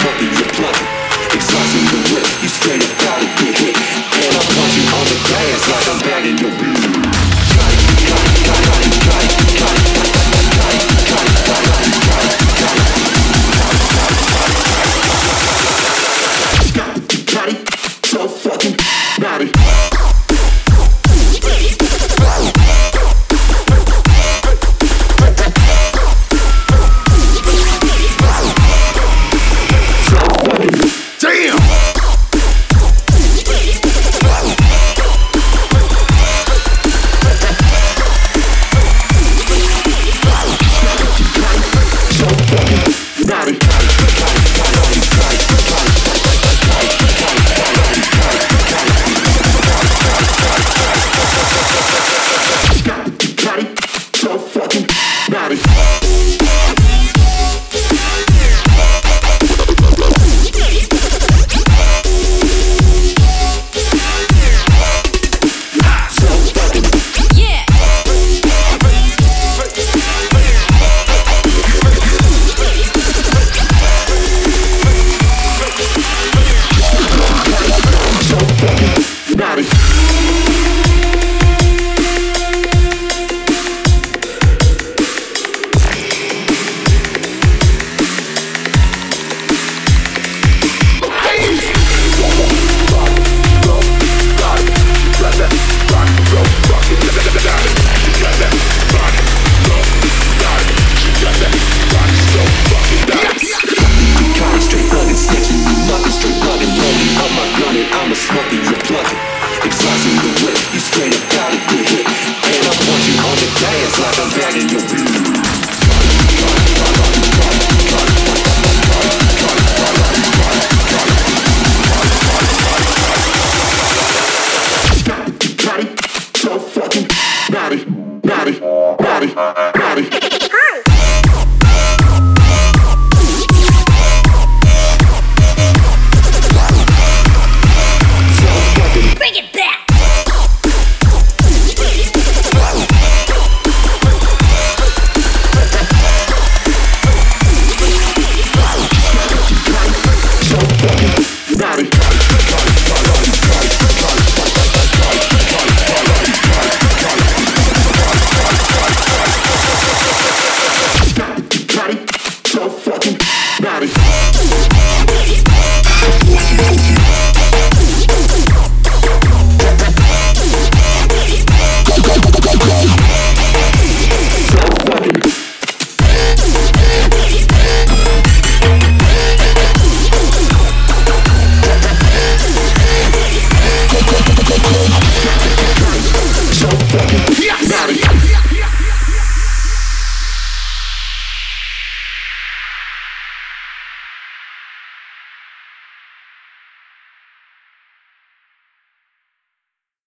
smoking your blood, Exhausting the whip, you straight up gotta get hit. And I punch you on the glass like I'm bagging your blood. naughty, naughty, naughty. fucking